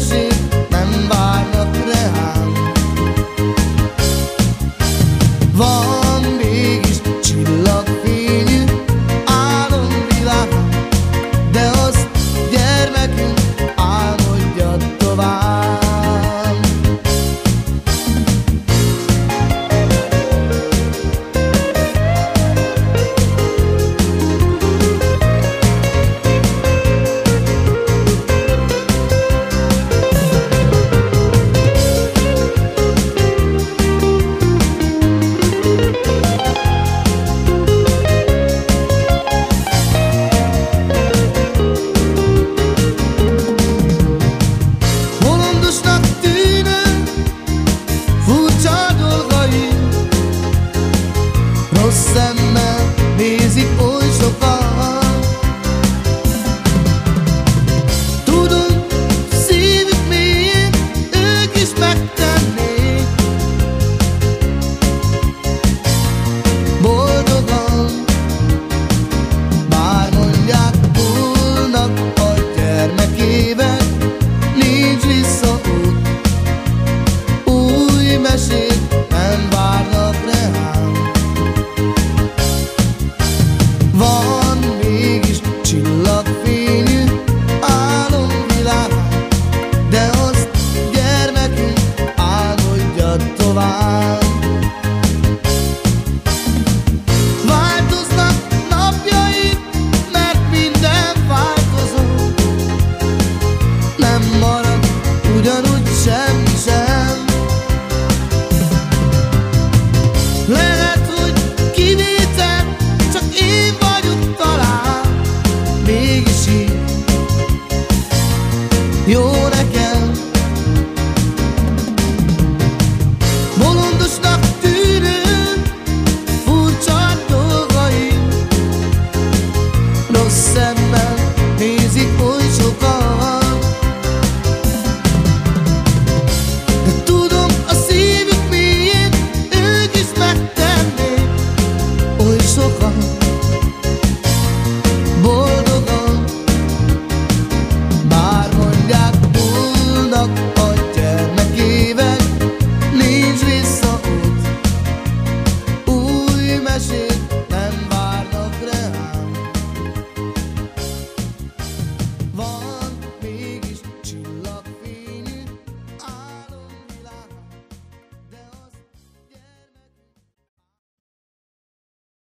szemmel